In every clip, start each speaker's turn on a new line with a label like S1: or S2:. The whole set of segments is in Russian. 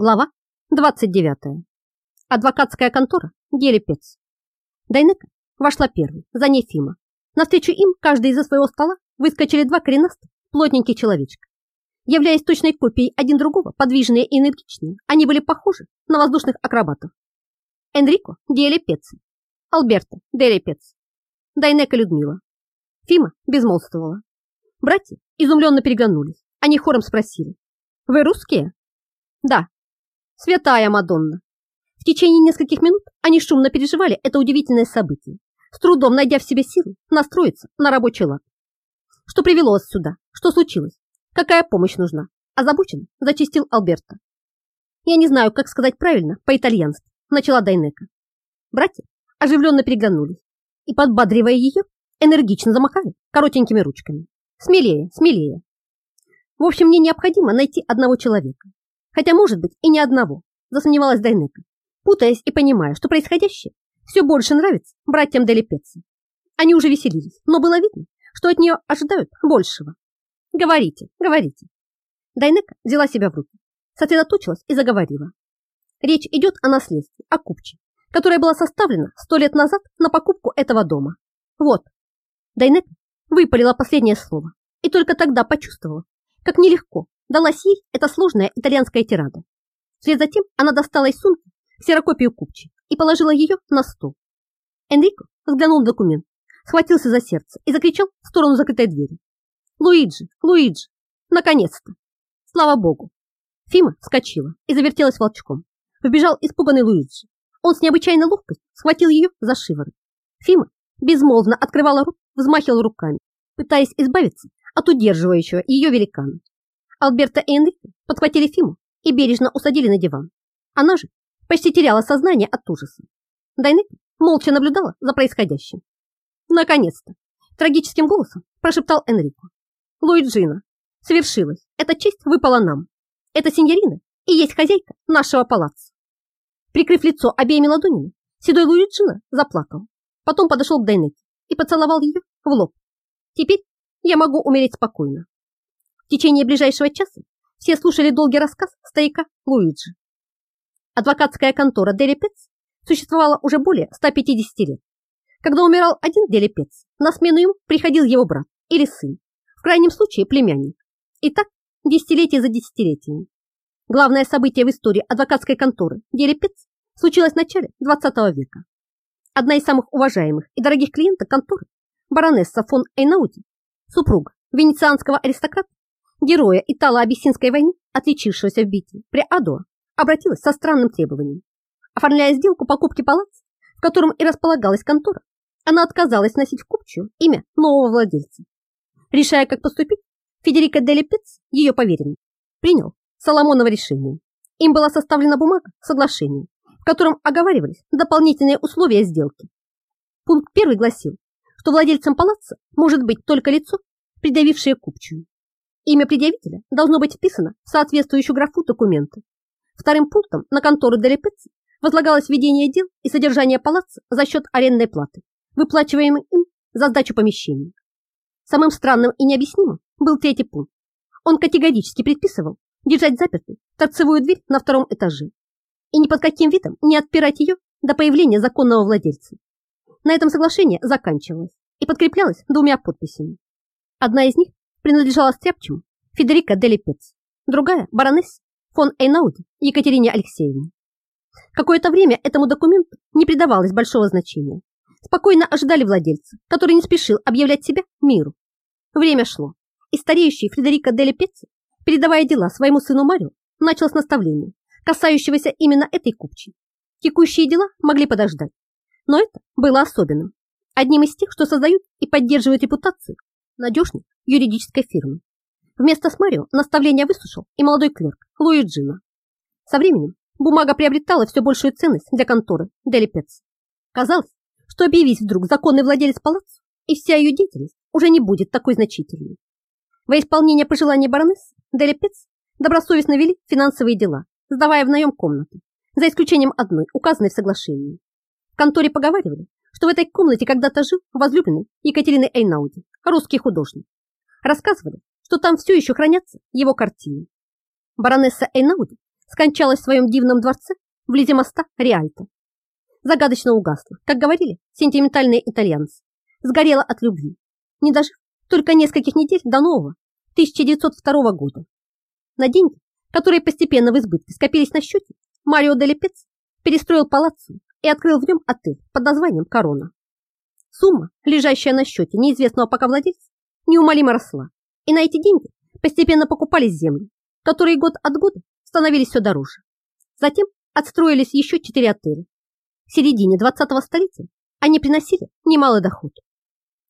S1: Глава 29. Адвокатская контора Гелепец. Дайнека вошла первой, за ней Фима. Навстречу им, каждый из-за своего стола, выскочили два коренастых, плотненьких человечка. Являясь точной копией один другого, подвижные и энергичные, они были похожи на воздушных акробатов. Энрико Гелепец, Альберто Делепец, Дайнека Людмила. Фима безмолвствовала. Братья изумленно переглянулись. Они хором спросили. «Вы русские?» «Да», Святая Мадонна! В течение нескольких минут они шумно переживали это удивительное событие, с трудом найдя в себе силы настроиться на рабочий лад. Что привело вас сюда? Что случилось? Какая помощь нужна? Озабоченно зачистил Алберто. Я не знаю, как сказать правильно по-итальянски, начала Дайнека. Братья оживленно переглянулись и, подбадривая ее, энергично замахали коротенькими ручками. Смелее, смелее. В общем, мне необходимо найти одного человека, Хотя, может быть, и ни одного, засомневалась Дайнека, путаясь и понимая, что происходящее все больше нравится братьям Делипеце. Они уже веселились, но было видно, что от нее ожидают большего. Говорите, говорите. Дайнека взяла себя в руки, сосредоточилась и заговорила. Речь идет о наследстве, о купче, которое было составлено сто лет назад на покупку этого дома. Вот. Дайнека выпалила последнее слово и только тогда почувствовала, как нелегко далась ей эта сложная итальянская тирада. Вслед за тем она достала из сумки ксерокопию купчи и положила ее на стол. Энрико взглянул на документ, схватился за сердце и закричал в сторону закрытой двери. «Луиджи! Луиджи! Наконец-то! Слава богу!» Фима вскочила и завертелась волчком. Вбежал испуганный Луиджи. Он с необычайной ловкостью схватил ее за шиворот. Фима безмолвно открывала рот, взмахивала руками, пытаясь избавиться от удерживающего ее великана. Альберта и подхватили Фиму и бережно усадили на диван. Она же почти теряла сознание от ужаса. Дайнека молча наблюдала за происходящим. Наконец-то, трагическим голосом прошептал Энрико. Луиджина, свершилось, эта честь выпала нам. Эта сеньорина и есть хозяйка нашего палаца. Прикрыв лицо обеими ладонями, седой Луиджина заплакал. Потом подошел к Дайнеке и поцеловал ее в лоб. Теперь я могу умереть спокойно. В течение ближайшего часа все слушали долгий рассказ стояка Луиджи. Адвокатская контора Дели Пец существовала уже более 150 лет. Когда умирал один Дели Пец, на смену ему приходил его брат или сын, в крайнем случае племянник. И так десятилетие за десятилетиями. Главное событие в истории адвокатской конторы Дели Пец случилось в начале 20 века. Одна из самых уважаемых и дорогих клиенток конторы, баронесса фон Эйнауди, супруга венецианского аристократа, героя Итало-Абиссинской войны, отличившегося в битве при Адо, обратилась со странным требованием. Оформляя сделку покупки палаца, в котором и располагалась контора, она отказалась носить в купчую имя нового владельца. Решая, как поступить, Федерико Дели Пец, ее поверенный, принял Соломоново решение. Им была составлена бумага соглашения, в котором оговаривались дополнительные условия сделки. Пункт первый гласил, что владельцем палаца может быть только лицо, придавившее купчую. Имя предъявителя должно быть вписано в соответствующую графу документа. Вторым пунктом на контору Делепеци возлагалось ведение дел и содержание палаца за счет арендной платы, выплачиваемой им за сдачу помещений. Самым странным и необъяснимым был третий пункт. Он категорически предписывал держать запертой торцевую дверь на втором этаже и ни под каким видом не отпирать ее до появления законного владельца. На этом соглашение заканчивалось и подкреплялось двумя подписями. Одна из них принадлежала стряпчему Федерико Делипец, другая – баронессе фон Эйнауди Екатерине Алексеевне. Какое-то время этому документу не придавалось большого значения. Спокойно ожидали владельца, который не спешил объявлять себя миру. Время шло, и стареющий Федерико Делипец, передавая дела своему сыну Марио, начал с наставления, касающегося именно этой купчей. Текущие дела могли подождать, но это было особенным, одним из тех, что создают и поддерживают репутацию надежной юридической фирмы. Вместо Смарио наставление выслушал и молодой клерк Луиджина. Со временем бумага приобретала все большую ценность для конторы Делипец. Казалось, что объявись вдруг законный владелец палаца, и вся ее деятельность уже не будет такой значительной. Во исполнение пожеланий баронессы Делипец добросовестно вели финансовые дела, сдавая в наем комнаты, за исключением одной, указанной в соглашении. В конторе поговаривали, что в этой комнате когда-то жил возлюбленный Екатерины Эйнауди, русский художник. Рассказывали, что там все еще хранятся его картины. Баронесса Эйнауди скончалась в своем дивном дворце вблизи моста Риальто. Загадочно угасла, как говорили сентиментальные итальянцы. Сгорела от любви, не дожив только нескольких недель до нового 1902 года. На деньги, которые постепенно в избытке скопились на счете, Марио Делипец перестроил палаццо и открыл в нем отель под названием «Корона». Сумма, лежащая на счете неизвестного пока владельца, неумолимо росла, и на эти деньги постепенно покупались земли, которые год от года становились все дороже. Затем отстроились еще четыре отеля. В середине 20-го столетия они приносили немалый доход.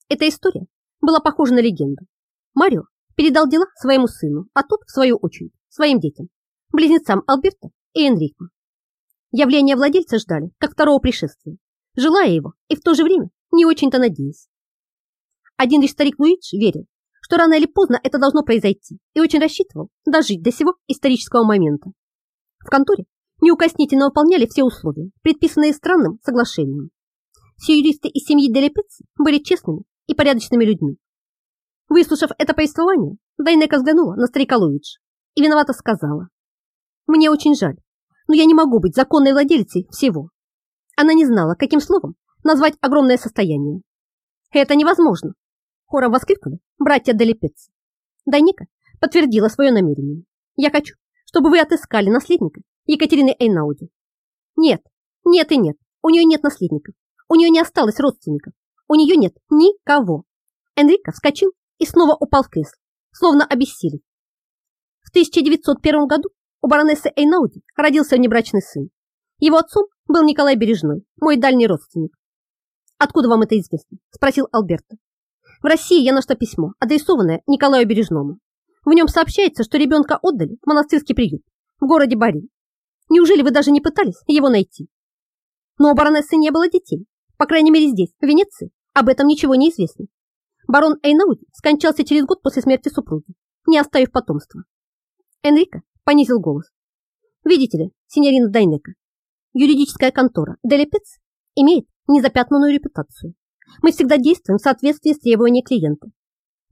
S1: Эта история была похожа на легенду. Марио передал дела своему сыну, а тот, в свою очередь, своим детям, близнецам Альберто и Энрико. Явление владельца ждали, как второго пришествия, желая его и в то же время не очень-то надеясь. Один лишь старик Луидж верил, что рано или поздно это должно произойти и очень рассчитывал дожить до сего исторического момента. В конторе неукоснительно выполняли все условия, предписанные странным соглашением. Все юристы из семьи Делепеци были честными и порядочными людьми. Выслушав это повествование, Дайнека взглянула на старика Луидж и виновато сказала. «Мне очень жаль, но я не могу быть законной владелицей всего». Она не знала, каким словом назвать огромное состояние. «Это невозможно!» Хором воскликнули братья Делипец. Дайнека подтвердила свое намерение. «Я хочу, чтобы вы отыскали наследника Екатерины Эйнауди». «Нет, нет и нет, у нее нет наследников, у нее не осталось родственников, у нее нет никого». Энрико вскочил и снова упал в кресло, словно обессилев. В 1901 году у баронессы Эйнауди родился внебрачный сын. Его отцом был Николай Бережной, мой дальний родственник. «Откуда вам это известно?» – спросил Альберто. «В России я нашла письмо, адресованное Николаю Бережному. В нем сообщается, что ребенка отдали в монастырский приют в городе Бари. Неужели вы даже не пытались его найти?» Но у баронессы не было детей. По крайней мере здесь, в Венеции, об этом ничего не известно. Барон Эйнауди скончался через год после смерти супруги, не оставив потомства. Энрико понизил голос. Видите ли, синьорина Дайнека, юридическая контора Делепец имеет незапятнанную репутацию. Мы всегда действуем в соответствии с требованиями клиента.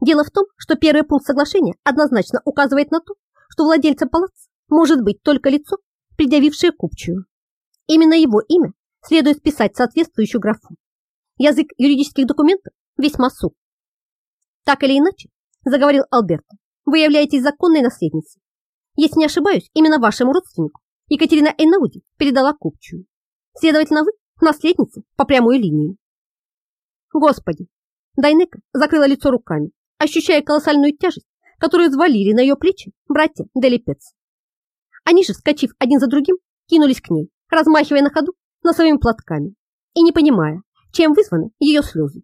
S1: Дело в том, что первый пункт соглашения однозначно указывает на то, что владельцем палаца может быть только лицо, предъявившее купчую. Именно его имя следует вписать в соответствующую графу. Язык юридических документов весьма сух. Так или иначе, заговорил Альберто, вы являетесь законной наследницей. Если не ошибаюсь, именно вашему родственнику Екатерина Эйнауди передала купчую. Следовательно, вы наследница по прямой линии. Господи! Дайнека закрыла лицо руками, ощущая колоссальную тяжесть, которую взвалили на ее плечи братья Делипец. Они же, вскочив один за другим, кинулись к ней, размахивая на ходу носовыми платками и не понимая, чем вызваны ее слезы.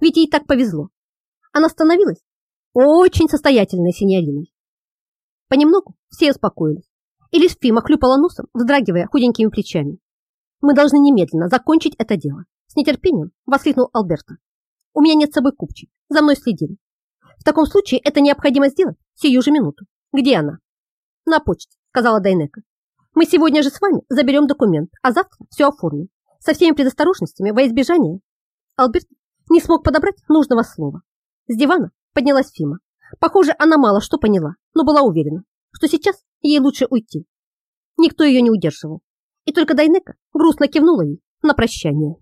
S1: Ведь ей так повезло, она становилась очень состоятельной синьориной. Понемногу все успокоились, и лишь Фима хлюпала носом, вздрагивая худенькими плечами. «Мы должны немедленно закончить это дело», с нетерпением воскликнул Алберто. «У меня нет с собой купчей, за мной следили. В таком случае это необходимо сделать сию же минуту. Где она?» «На почте», сказала Дайнека. «Мы сегодня же с вами заберем документ, а завтра все оформим, со всеми предосторожностями во избежание». Алберт не смог подобрать нужного слова. С дивана поднялась Фима. Похоже, она мало что поняла, но была уверена, что сейчас ей лучше уйти. Никто ее не удерживал. И только Дайнека грустно кивнула ей на прощание.